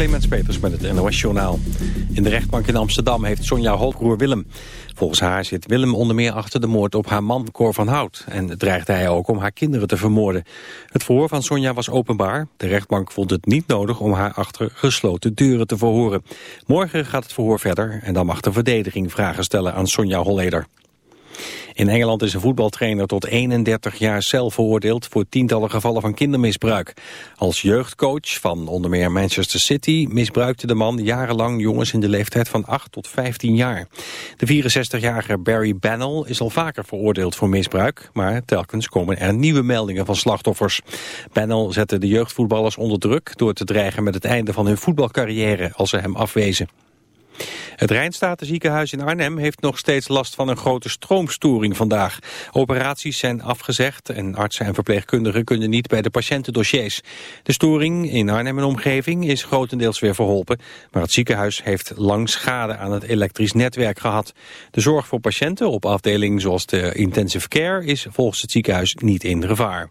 Clemens Peters met het NOS Journaal. In de rechtbank in Amsterdam heeft Sonja Holbroer Willem. Volgens haar zit Willem onder meer achter de moord op haar man Cor van Hout... en dreigde hij ook om haar kinderen te vermoorden. Het verhoor van Sonja was openbaar. De rechtbank vond het niet nodig om haar achter gesloten deuren te verhoren. Morgen gaat het verhoor verder en dan mag de verdediging vragen stellen aan Sonja Holleder. In Engeland is een voetbaltrainer tot 31 jaar cel veroordeeld voor tientallen gevallen van kindermisbruik. Als jeugdcoach van onder meer Manchester City misbruikte de man jarenlang jongens in de leeftijd van 8 tot 15 jaar. De 64-jarige Barry Bannell is al vaker veroordeeld voor misbruik, maar telkens komen er nieuwe meldingen van slachtoffers. Bannell zette de jeugdvoetballers onder druk door te dreigen met het einde van hun voetbalcarrière als ze hem afwezen. Het Rijnstatenziekenhuis in Arnhem heeft nog steeds last van een grote stroomstoring vandaag. Operaties zijn afgezegd en artsen en verpleegkundigen kunnen niet bij de patiëntendossiers. De storing in Arnhem en omgeving is grotendeels weer verholpen, maar het ziekenhuis heeft lang schade aan het elektrisch netwerk gehad. De zorg voor patiënten op afdelingen zoals de intensive care is volgens het ziekenhuis niet in gevaar.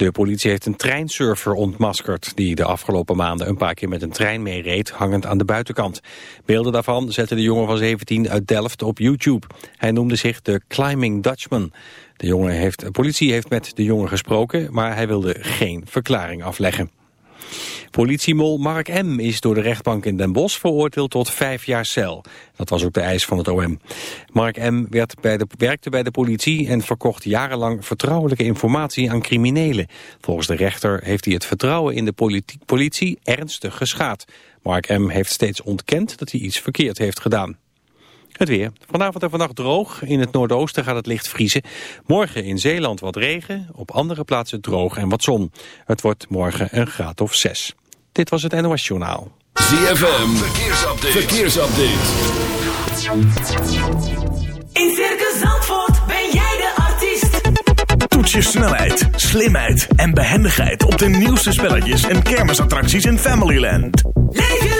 De politie heeft een treinsurfer ontmaskerd... die de afgelopen maanden een paar keer met een trein meereed... hangend aan de buitenkant. Beelden daarvan zette de jongen van 17 uit Delft op YouTube. Hij noemde zich de Climbing Dutchman. De, jongen heeft, de politie heeft met de jongen gesproken... maar hij wilde geen verklaring afleggen. Politiemol Mark M. is door de rechtbank in Den Bosch veroordeeld tot vijf jaar cel. Dat was ook de eis van het OM. Mark M. Werkte bij de politie en verkocht jarenlang vertrouwelijke informatie aan criminelen. Volgens de rechter heeft hij het vertrouwen in de politie ernstig geschaad. Mark M. heeft steeds ontkend dat hij iets verkeerd heeft gedaan. Het weer. Vanavond en vannacht droog. In het noordoosten gaat het licht vriezen. Morgen in Zeeland wat regen. Op andere plaatsen droog en wat zon. Het wordt morgen een graad of zes. Dit was het NOS Journaal. ZFM. Verkeersupdate. Verkeersupdate. In Circus Zandvoort ben jij de artiest. Toets je snelheid, slimheid en behendigheid op de nieuwste spelletjes en kermisattracties in Familyland. Leef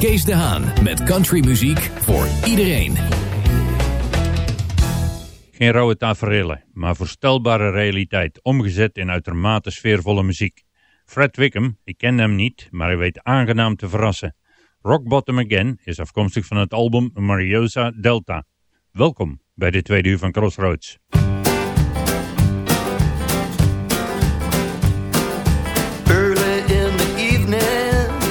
Kees de Haan met countrymuziek voor iedereen. Geen rauwe tafereelen, maar voorstelbare realiteit, omgezet in uitermate sfeervolle muziek. Fred Wickham, ik ken hem niet, maar hij weet aangenaam te verrassen. Rock Bottom Again is afkomstig van het album Mariosa Delta. Welkom bij de tweede uur van Crossroads.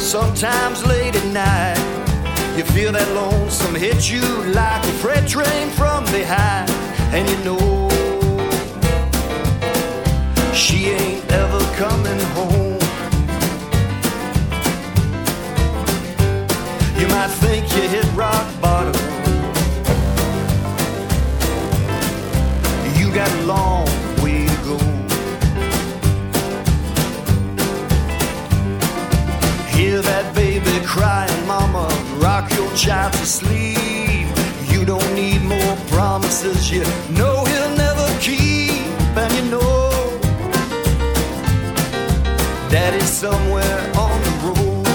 Sometimes late at night, you feel that lonesome hit you like a freight train from behind, and you know she ain't ever coming home. You might think you hit rock bottom. You got a long Hear that baby crying, mama, rock your child to sleep. You don't need more promises, you know he'll never keep. And you know, daddy's somewhere on the road.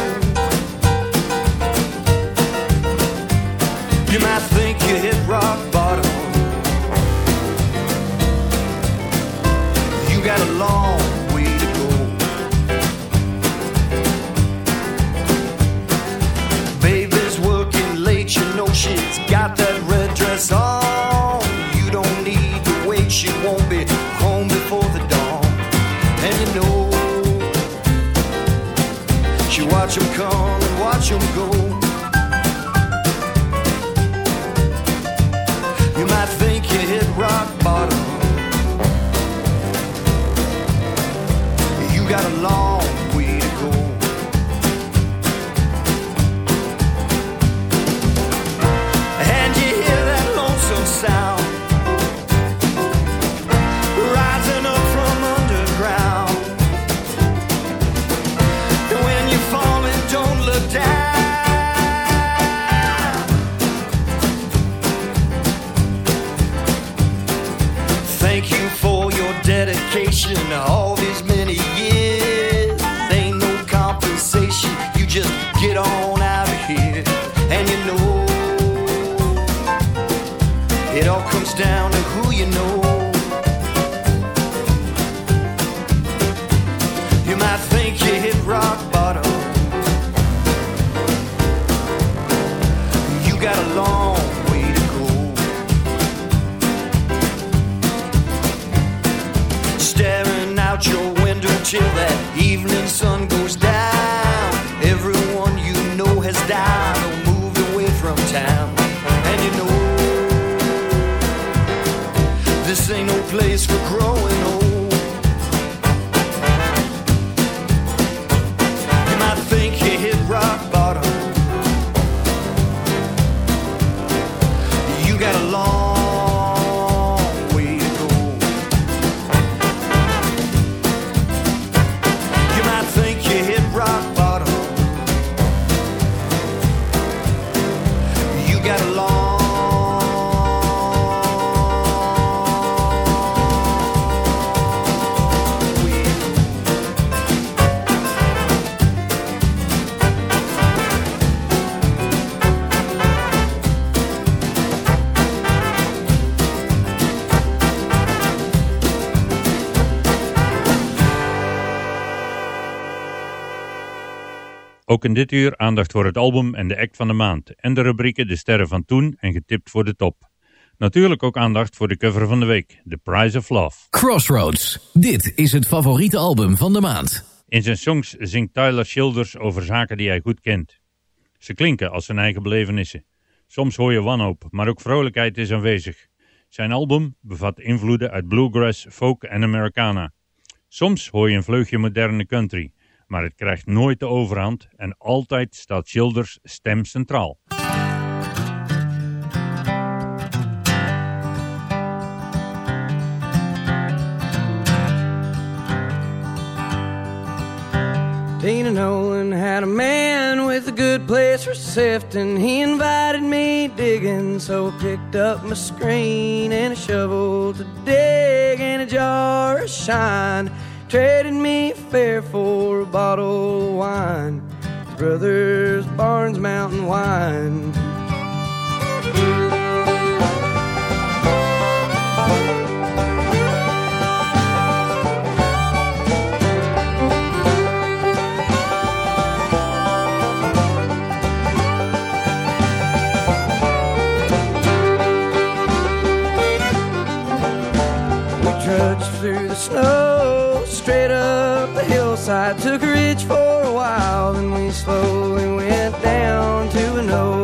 You might think you hit rock watch 'em come and watch 'em go. Ook in dit uur aandacht voor het album en de act van de maand. En de rubrieken De Sterren van Toen en Getipt voor de Top. Natuurlijk ook aandacht voor de cover van de week, The Price of Love. Crossroads. Dit is het favoriete album van de maand. In zijn songs zingt Tyler Childers over zaken die hij goed kent. Ze klinken als zijn eigen belevenissen. Soms hoor je wanhoop, maar ook vrolijkheid is aanwezig. Zijn album bevat invloeden uit bluegrass, folk en Americana. Soms hoor je een vleugje moderne country, maar het krijgt nooit de overhand en altijd staat Childers stem centraal. Tina Nolan had a man with a good place for sifting. He invited me digging, so I picked up my screen and a shovel to dig and a jar of shine. Traded me fair for a bottle of wine. Brothers Barnes Mountain Wine. We trudged through the snow, straight up the hillside. Took a ridge for a while, then we slowly went down to an overhang.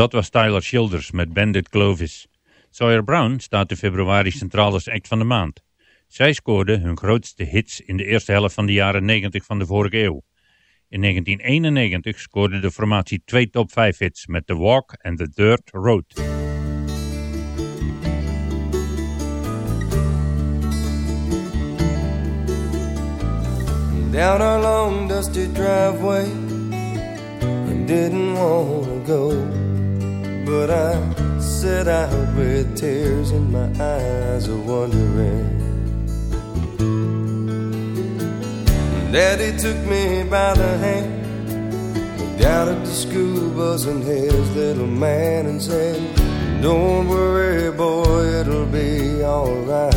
Dat was Tyler Childers met Bandit Clovis. Sawyer Brown staat in februari centraal als act van de maand. Zij scoorden hun grootste hits in de eerste helft van de jaren 90 van de vorige eeuw. In 1991 scoorde de formatie twee top 5 hits met The Walk en The Dirt Road. down our long dusty driveway and didn't want to go. But I set out with tears in my eyes of wondering. Daddy took me by the hand, at the school bus and his little man and said, Don't worry, boy, it'll be alright.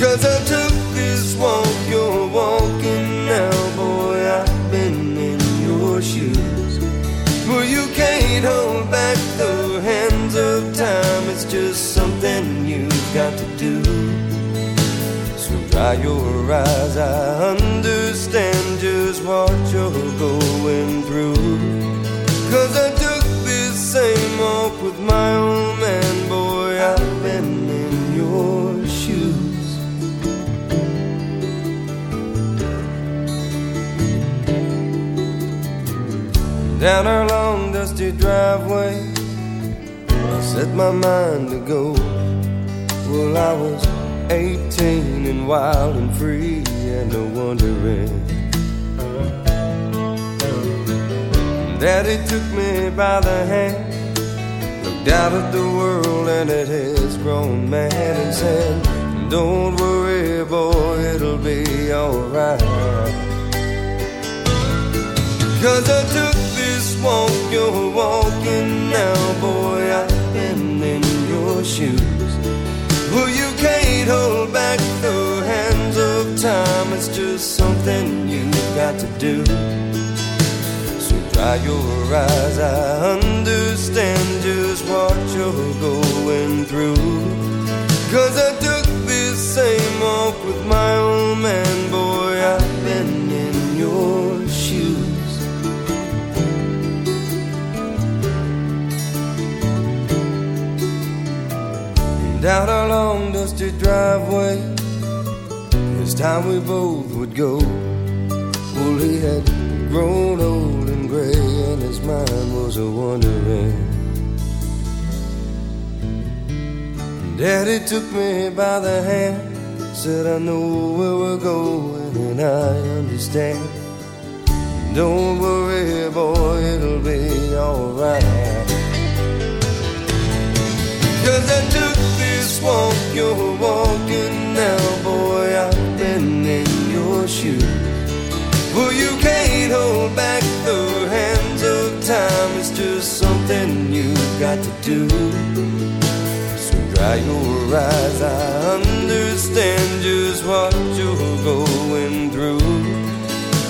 Cause I took this walk you're walking now, boy. I've been. Well, you can't hold back the hands of time. It's just something you've got to do. So dry your eyes. I understand just what you're going through. Cause I took this same walk with my old down our long dusty driveway. I set my mind to go. Well, I was 18 and wild and free and no wondering. Daddy took me by the hand, looked out at the world and at his grown man and said, Don't worry, boy, it'll be alright. Cause I took walk you're walking now, boy. I've been in your shoes. Well, you can't hold back the hands of time. It's just something you've got to do. So dry your eyes. I understand just what you're going through. Cause I took down our long dusty driveway. This time we both would go. Well, he had grown old and gray, and his mind was a wondering. Daddy took me by the hand, said, I know where we're going and I understand. Don't worry, boy, it'll be alright. Walk you're walking now, boy, I've been in your shoes. Well, you can't hold back the hands of time, it's just something you've got to do. So dry your eyes, I understand just what you're going through.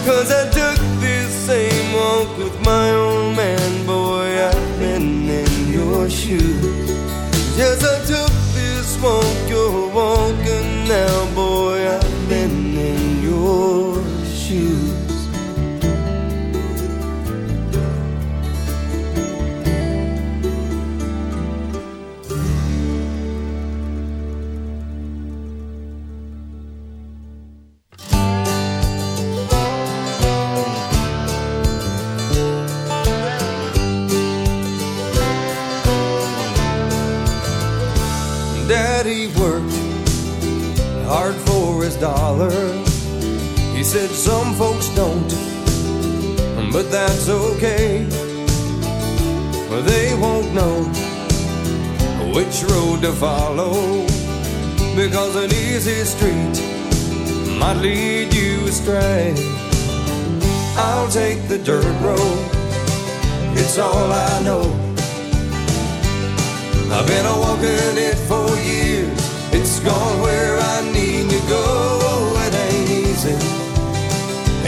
Cause I took this same walk with my old man, boy, I've been in your shoes. Yes, I took walk you're walking now, boy, said some folks don't, but that's okay. They won't know which road to follow because an easy street might lead you astray. I'll take the dirt road, it's all I know. I've been a walking it for years. It's gone where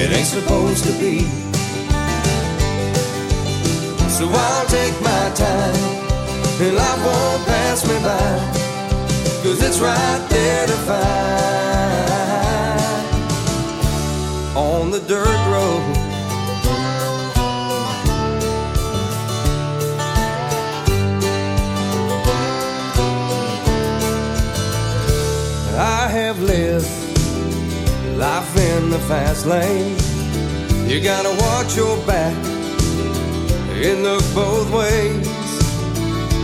It ain't supposed to be. So I'll take my time, and life won't pass me by. Cause it's right there to find on the dirt road. Life in the fast lane. You gotta watch your back and look both ways.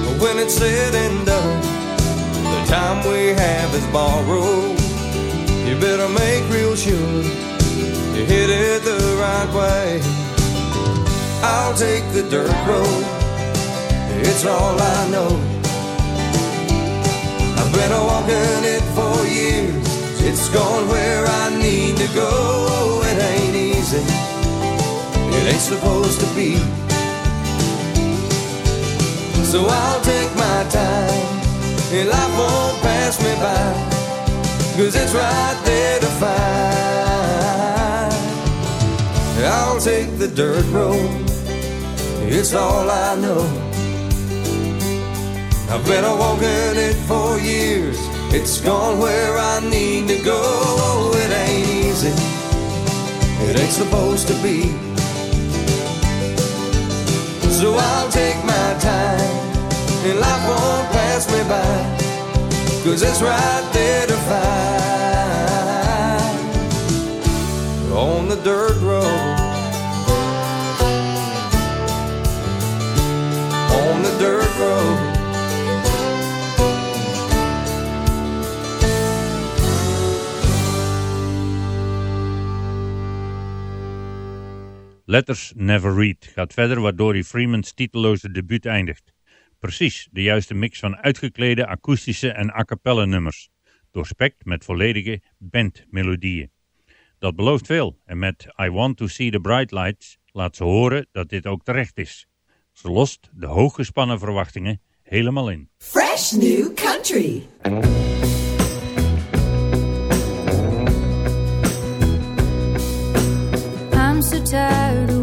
But when it's said and done, the time we have is borrowed. You better make real sure you hit it the right way. I'll take the dirt road, it's all I know. I've been walking it for years. It's gone where I need to go. It ain't easy. It ain't supposed to be. So I'll take my time, and life won't pass me by. Cause it's right there to find. I'll take the dirt road. It's all I know. I've been a walking it for years. It's gone where I need to go. Oh, it ain't easy. It ain't supposed to be. So I'll take my time, and life won't pass me by. Cause it's right there to find Letters Never Read gaat verder waardoor hij Freeman's titeloze debuut eindigt. Precies de juiste mix van uitgeklede akoestische en a cappella nummers, doorspekt met volledige bandmelodieën. Dat belooft veel en met I Want To See The Bright Lights laat ze horen dat dit ook terecht is. Ze lost de hooggespannen verwachtingen helemaal in. Fresh new country. So tired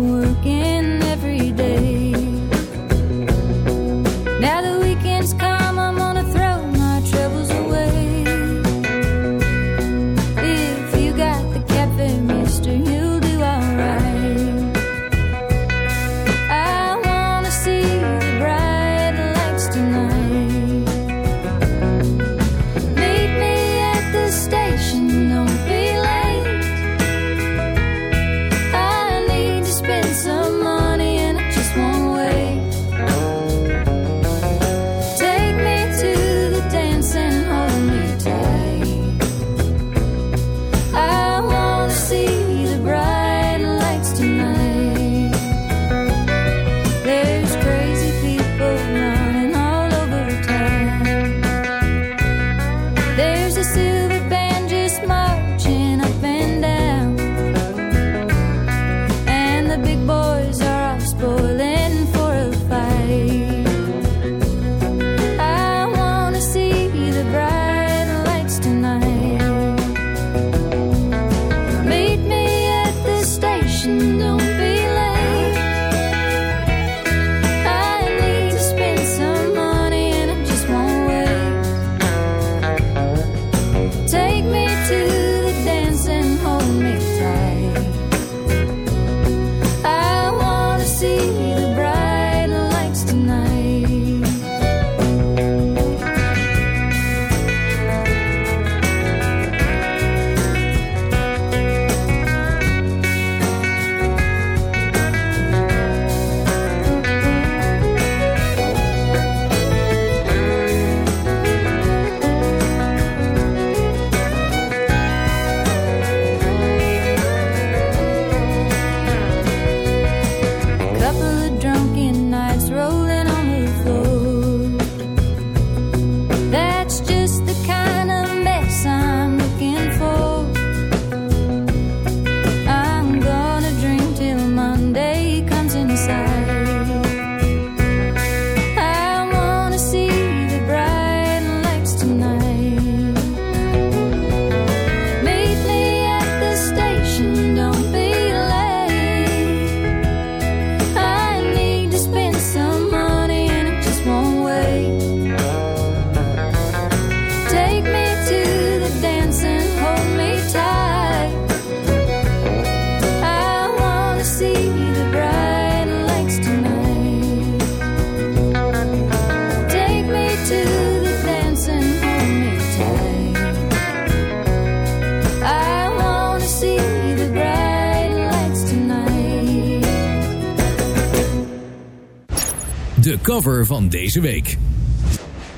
de cover van deze week.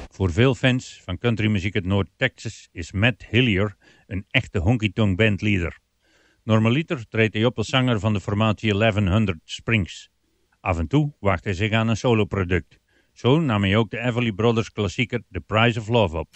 Voor veel fans van countrymuziek uit Noord-Texas is Matt Hillier een echte honky-tonk bandleader. Normaliter treedt hij op als zanger van de formatie 1100 Springs. Af en toe waagt hij zich aan een soloproduct. Zo nam hij ook de Everly Brothers klassieker The Price of Love op.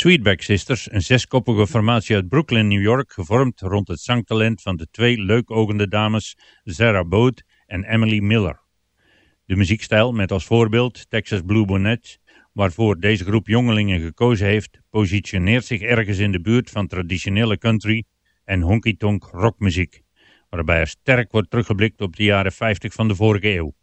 Sweetback Sisters, een zeskoppige formatie uit Brooklyn, New York, gevormd rond het zangtalent van de twee leukogende dames Zara Boat en Emily Miller. De muziekstijl met als voorbeeld Texas Blue Bonnet, waarvoor deze groep jongelingen gekozen heeft, positioneert zich ergens in de buurt van traditionele country en honky-tonk rockmuziek, waarbij er sterk wordt teruggeblikt op de jaren 50 van de vorige eeuw.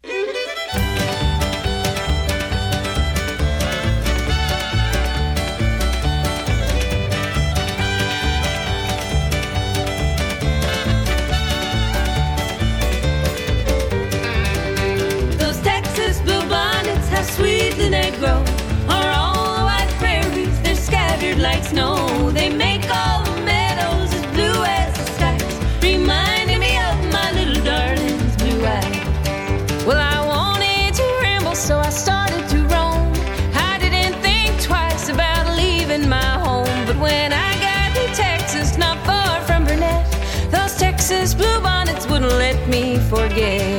forget.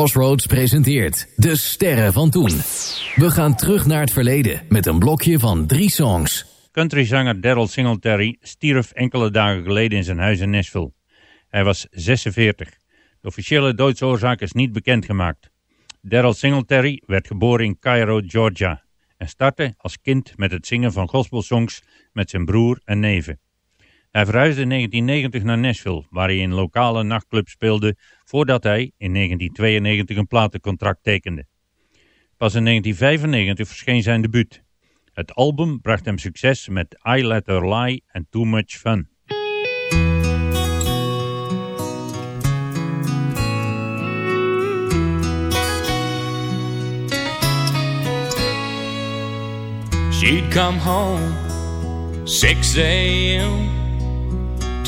Crossroads presenteert De Sterren van Toen. We gaan terug naar het verleden met een blokje van drie songs. Countryzanger Daryl Singletary stierf enkele dagen geleden in zijn huis in Nashville. Hij was 46. De officiële doodsoorzaak is niet bekendgemaakt. Daryl Singletary werd geboren in Cairo, Georgia en startte als kind met het zingen van gospelsongs met zijn broer en neven. Hij verhuisde in 1990 naar Nashville, waar hij in lokale nachtclubs speelde voordat hij in 1992 een platencontract tekende. Pas in 1995 verscheen zijn debuut. Het album bracht hem succes met I Let Her Lie en Too Much Fun. She'd come home 6 a.m.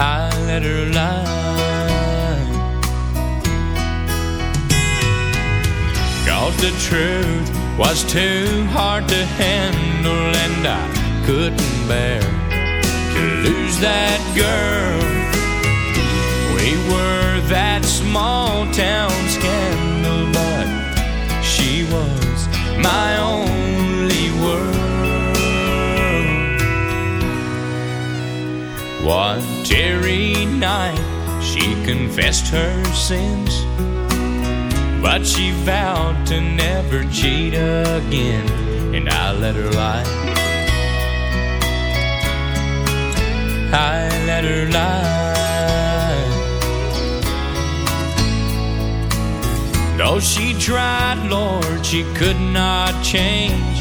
I let her lie. Cause the truth was too hard to handle, and I couldn't bear to lose that girl. We were that small town scandal, but she was my only world. One teary night, she confessed her sins, but she vowed to never cheat again, and I let her lie. I let her lie. Though she tried, Lord, she could not change.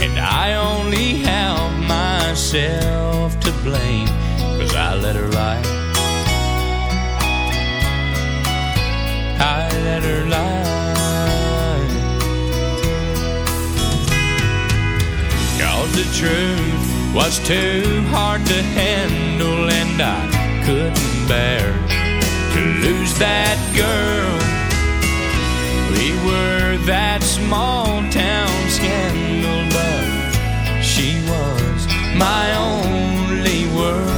And I only have myself to blame, I let her lie. I let her lie. Cause the truth was too hard to handle, and I couldn't bear to lose that girl. We were that small town scandal, but she was my only world.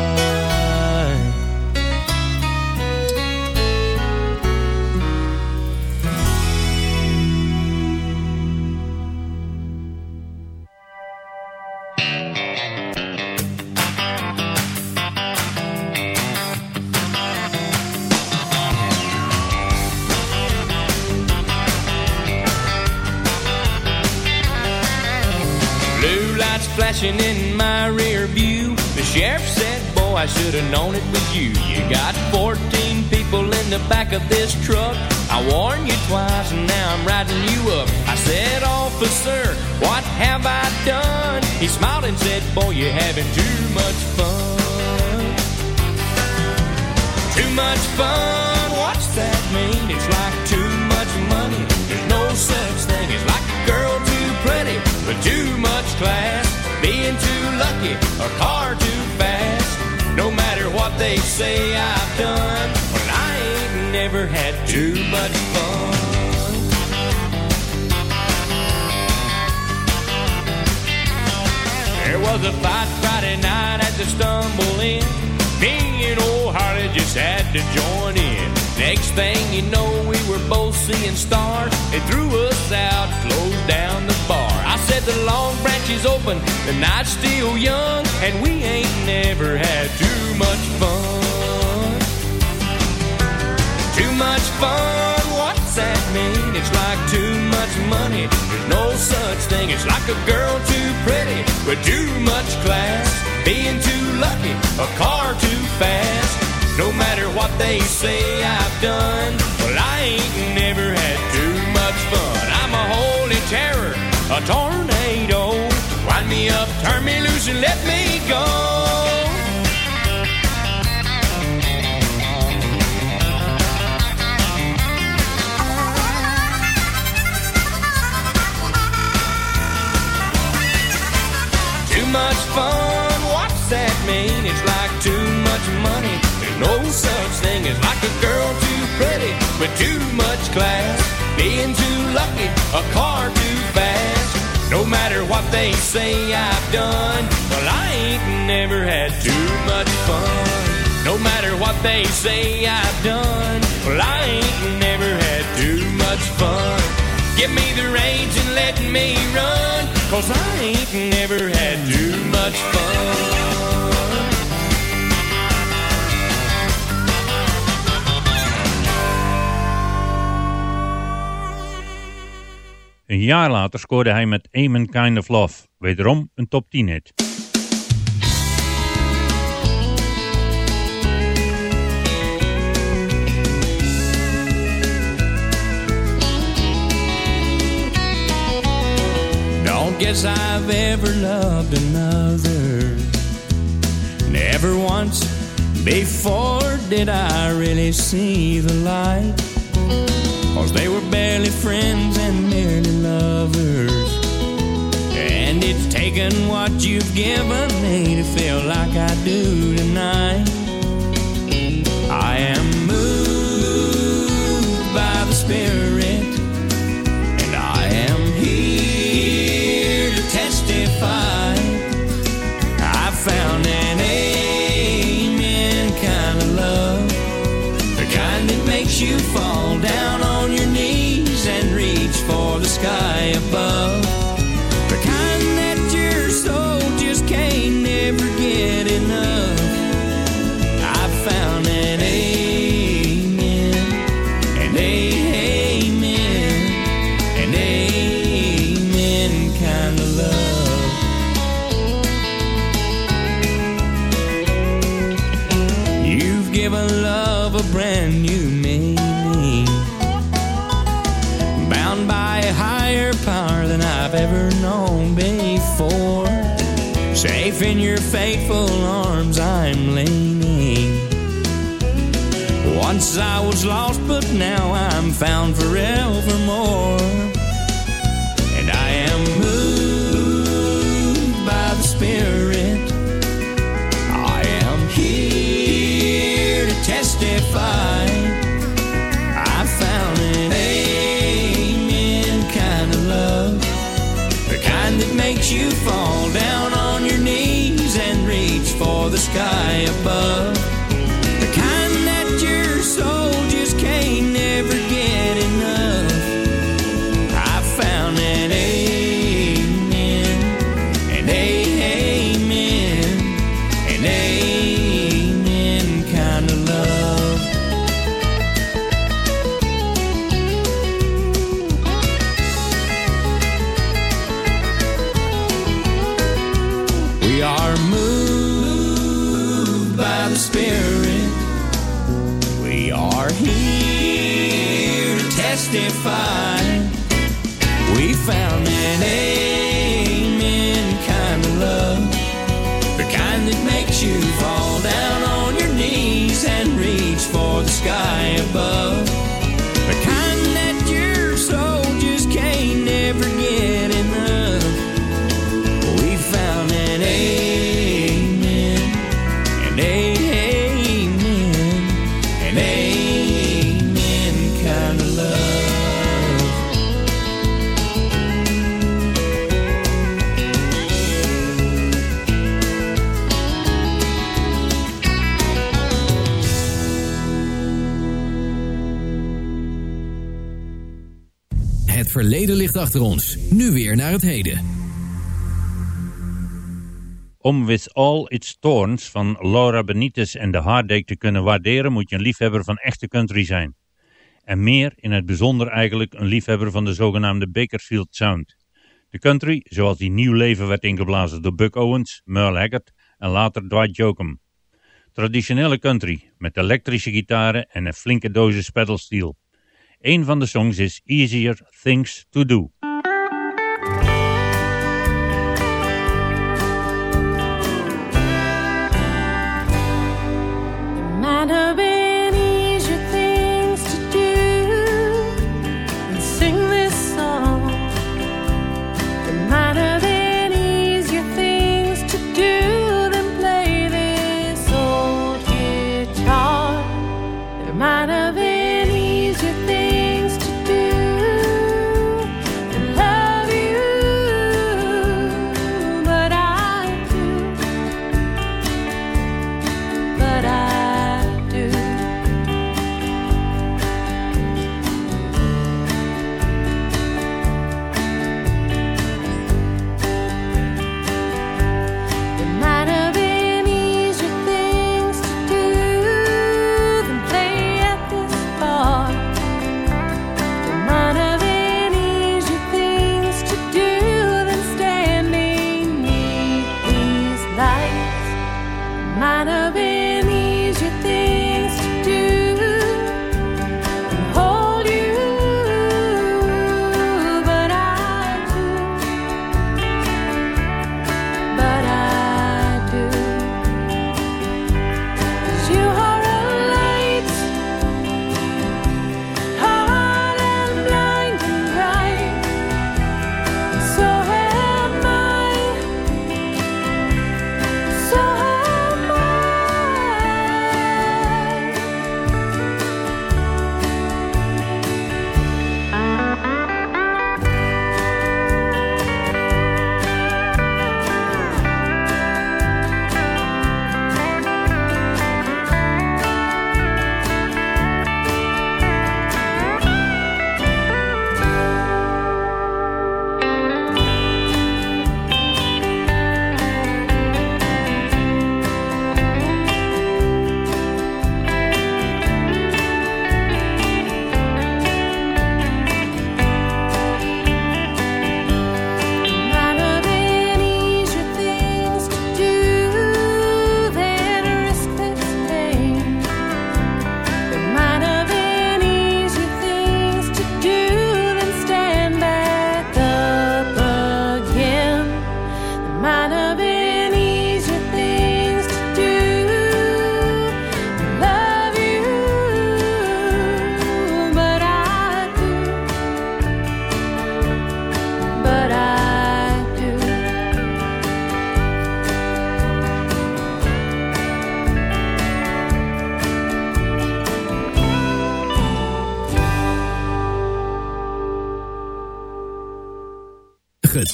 Have known it was you. You got 14 people in the back of this truck. I warned you twice and now I'm riding you up. I said, Officer, what have I done? He smiled and said, Boy, you're having too much fun. Too much fun, what's that mean? It's like too much money. There's no such thing as like a girl too pretty, but too much class. Being too lucky, a car too. No matter what they say I've done, well, I ain't never had too much fun. There was a fight Friday night at the Stumble Inn. Me and old Harley just had to join in. Next thing you know, we were both seeing stars. They threw us out, closed down the bar. I said the long branch is open, the night's still young, and we ain't never had too much fun. Too much fun, what's that mean? It's like too much money. There's no such thing. It's like a girl too pretty with too much class. Being too lucky, a car too fast. No matter what they say I've done, well, I ain't never had too much fun. I'm a holy terror, a tornado. Wind me up, turn me loose, and let me go. Too much fun, what's that mean? It's like too much money. There's no such thing as like a girl too pretty with too much class. Being too lucky, a car too fast. No matter what they say I've done, well, I ain't never had too much fun. No matter what they say I've done, well, I ain't never had too much fun. Give me the reins and let me run, cause I ain't never had too much fun. Een jaar later scoorde hij met Amen Kind of Love, wederom een top 10 hit. Don't guess I've ever loved another. Never once before did I really see the light. Cause they were barely friends and merely lovers. And it's taken what you've given me to feel like I do tonight. I am moved by the Spirit, and I am here to testify. I found an amen kind of love, the kind that makes you fall Safe in your faithful arms, I'm leaning. Once I was lost, but now I'm found forevermore. And I am moved by the Spirit. I am here to testify. I found an amen kind of love, the kind that makes you fall Verleden ligt achter ons. Nu weer naar het heden. Om With All Its Thorns van Laura Benitez en The Heartache te kunnen waarderen moet je een liefhebber van echte country zijn. En meer in het bijzonder eigenlijk een liefhebber van de zogenaamde Bakersfield Sound. De country zoals die nieuw leven werd ingeblazen door Buck Owens, Merle Haggard en later Dwight Jokum. Traditionele country met elektrische gitaren en een flinke dosis pedalsteel. Een van de songs is Easier Things to Do.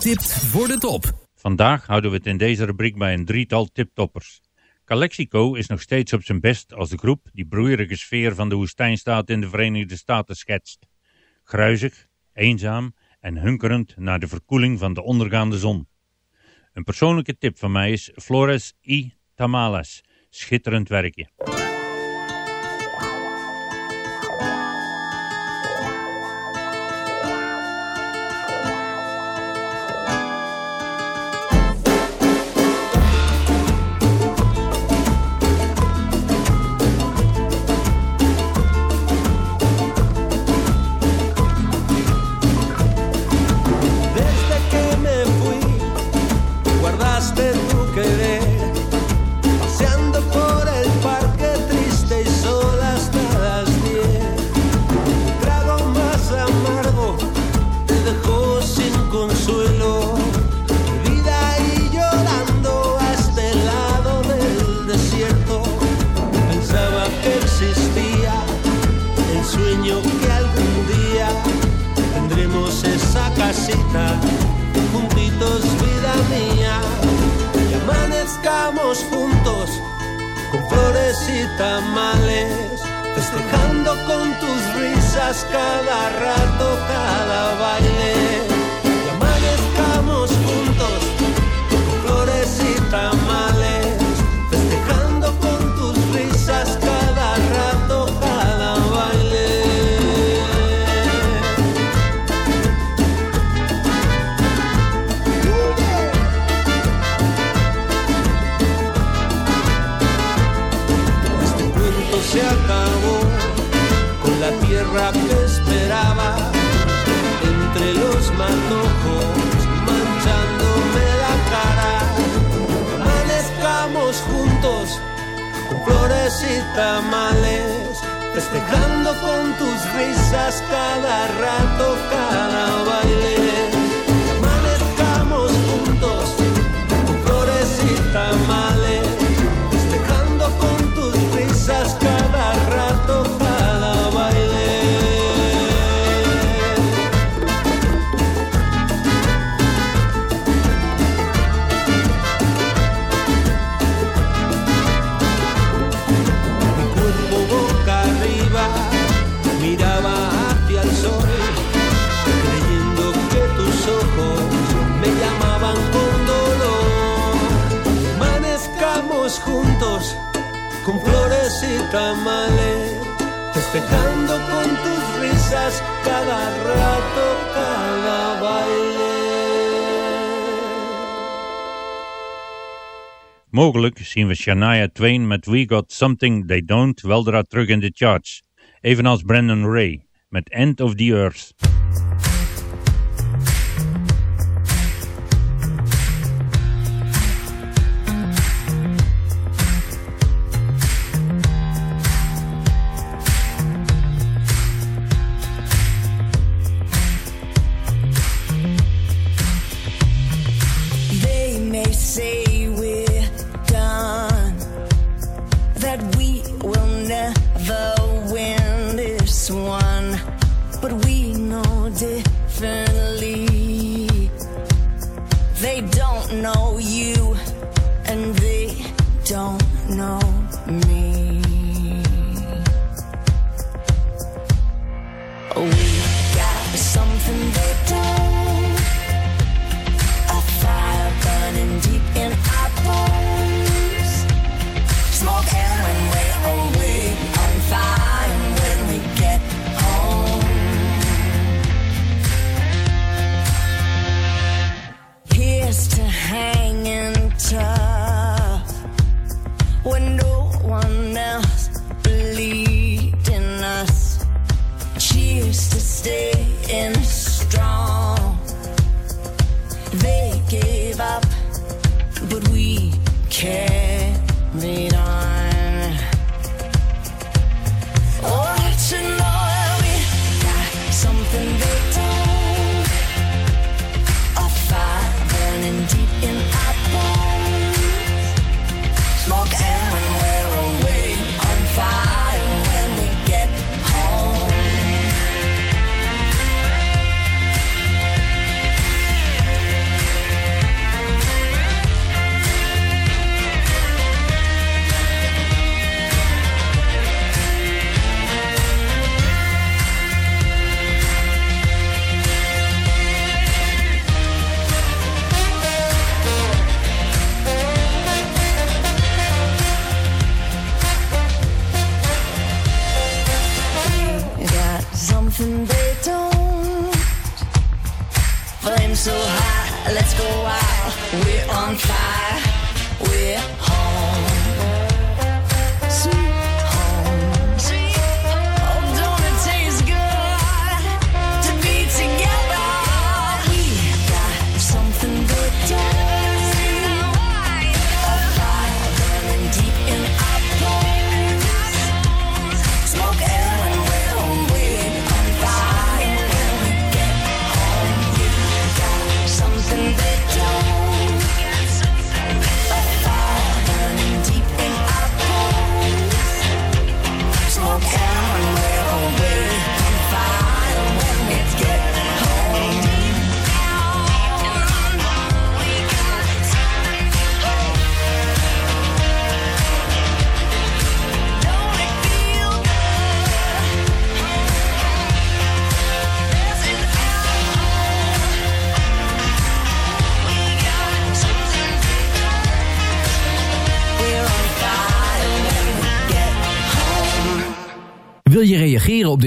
Getipt voor de top. Vandaag houden we het in deze rubriek bij een drietal tiptoppers. Calexico is nog steeds op zijn best als de groep die broeierige sfeer van de woestijnstaat in de Verenigde Staten schetst. Gruizig, eenzaam en hunkerend naar de verkoeling van de ondergaande zon. Een persoonlijke tip van mij is Flores y Tamales. Schitterend werkje. dulces y tamales, festejando con tus risas cada rato, cada baile. con tus risas cada rato, cada baile. Mogelijk zien we Shania Twain met We Got Something They Don't weldra terug in de charts, evenals Brandon Ray met End of the Earth. don't know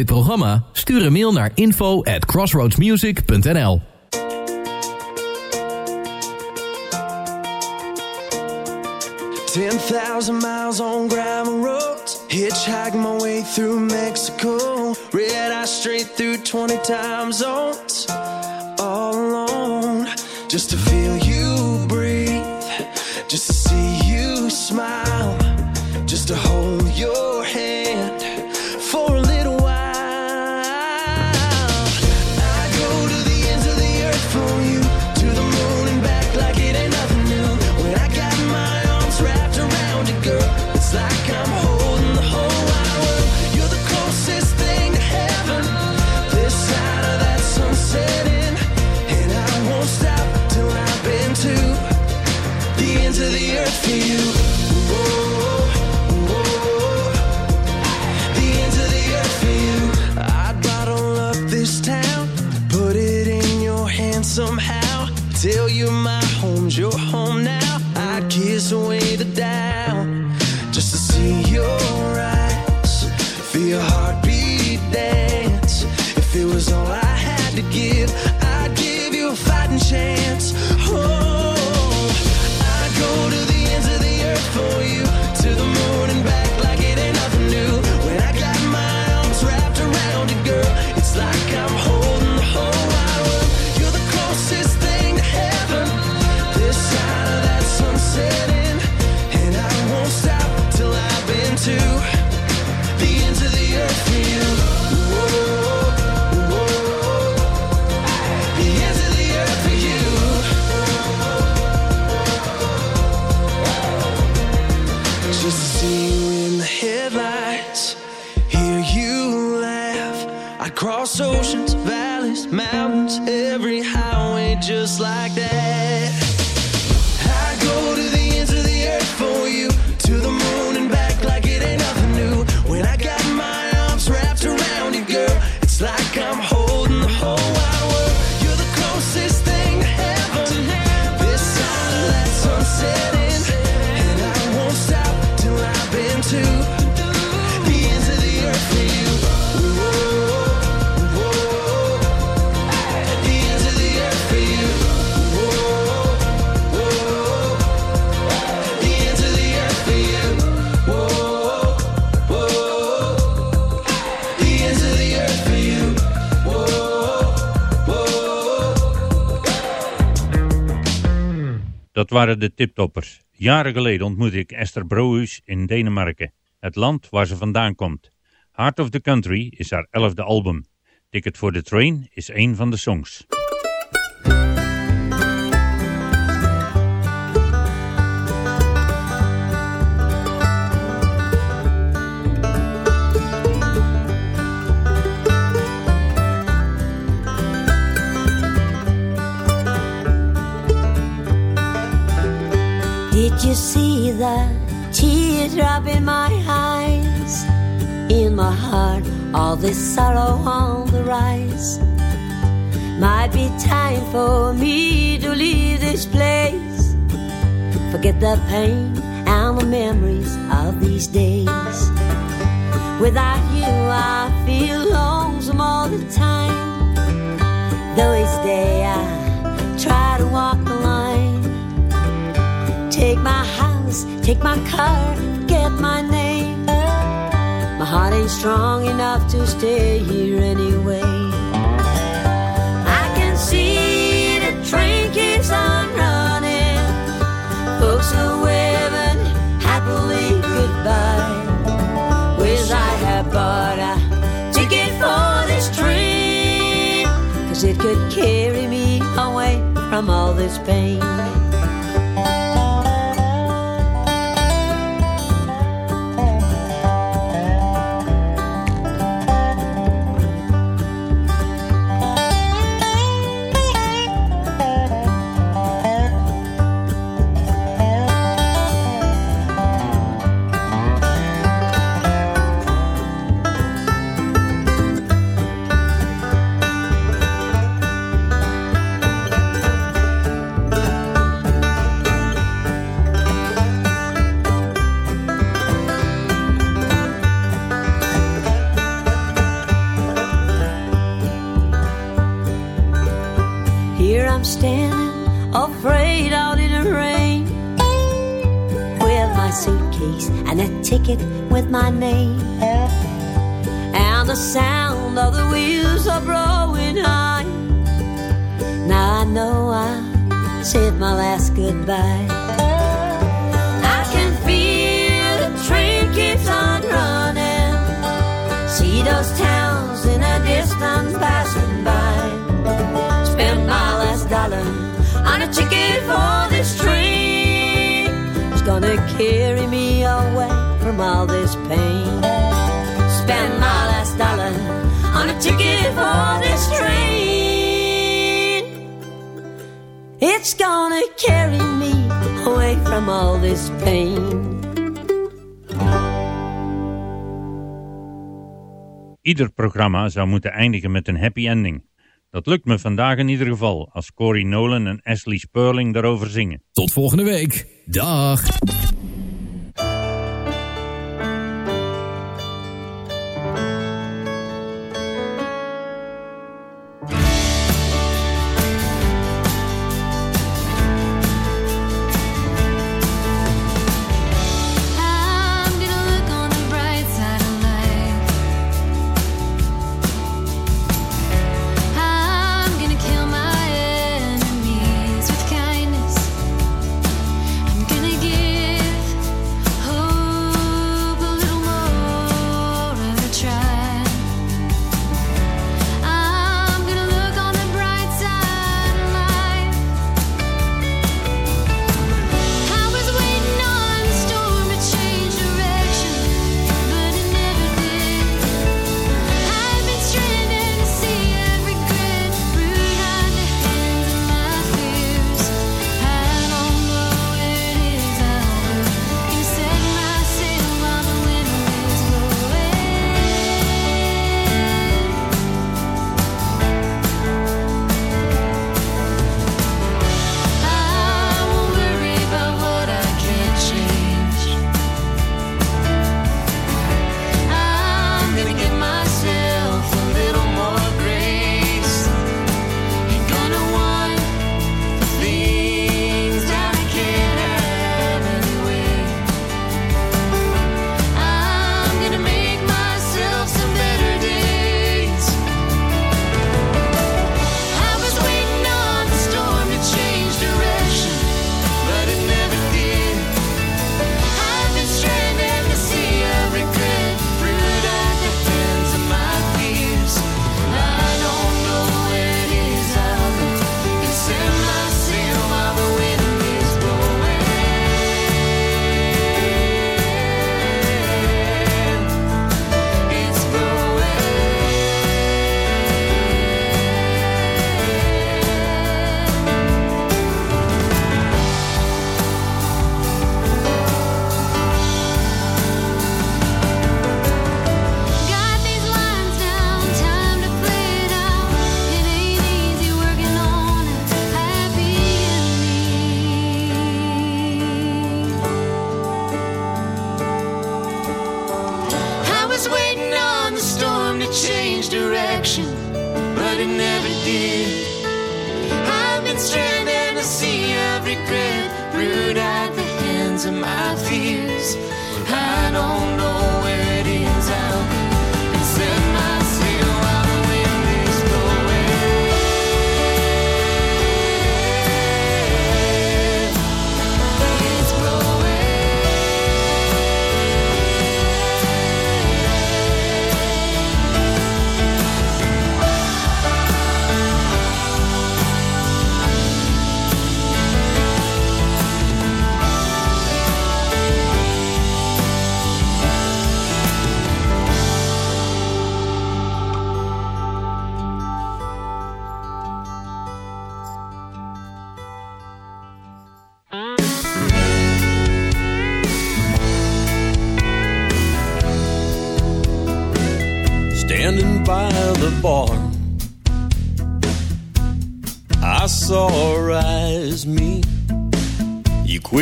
dit programma? Stuur een mail naar info at crossroadsmusic.nl miles on gravel roads. Hitchhike my way through Mexico. Red eye straight through 20 time zones. All alone. Just to feel you breathe. Just to see you smile. Just to hold your your home Dat waren de tiptoppers. Jaren geleden ontmoette ik Esther Brohuis in Denemarken, het land waar ze vandaan komt. Heart of the Country is haar elfde album. Ticket for the Train is een van de songs. You see the teardrop in my eyes? In my heart, all this sorrow on the rise. Might be time for me to leave this place. Forget the pain and the memories of these days. Without you, I feel lonesome all the time. Though each day I try to walk line. Take my house, take my car, forget my name. My heart ain't strong enough to stay here anyway. I can see the train keeps on running. Folks are waving happily goodbye. Wish I had bought a ticket for this train. Cause it could carry me away from all this pain. ticket with my name. And the sound of the wheels are blowing high. Now I know I said my last goodbye. I can feel the train keeps on running. See those towns in the distance passing by. Spend my last dollar on a ticket for this train. It's gonna carry me all this dus pain. Spend my last dollar on a ticket for this train. It's gonna carry me away from all this pain. Ieder programma zou moeten eindigen met een happy ending. Dat lukt me vandaag in ieder geval, als Cory Nolan en Ashley Sperling daarover zingen. Tot volgende week. Dag. spirit, root the hands of my fear.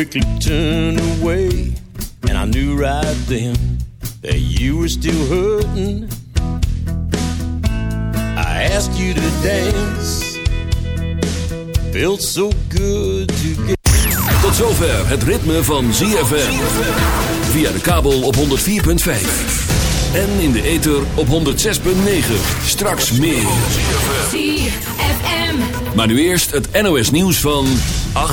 quickly turned away, and I knew right then that you were still hurting. I asked you to dance, felt so good to get. Tot zover het ritme van ZFM. Via de kabel op 104.5. En in de ether op 106.9. Straks meer. Maar nu eerst het NOS nieuws van 8.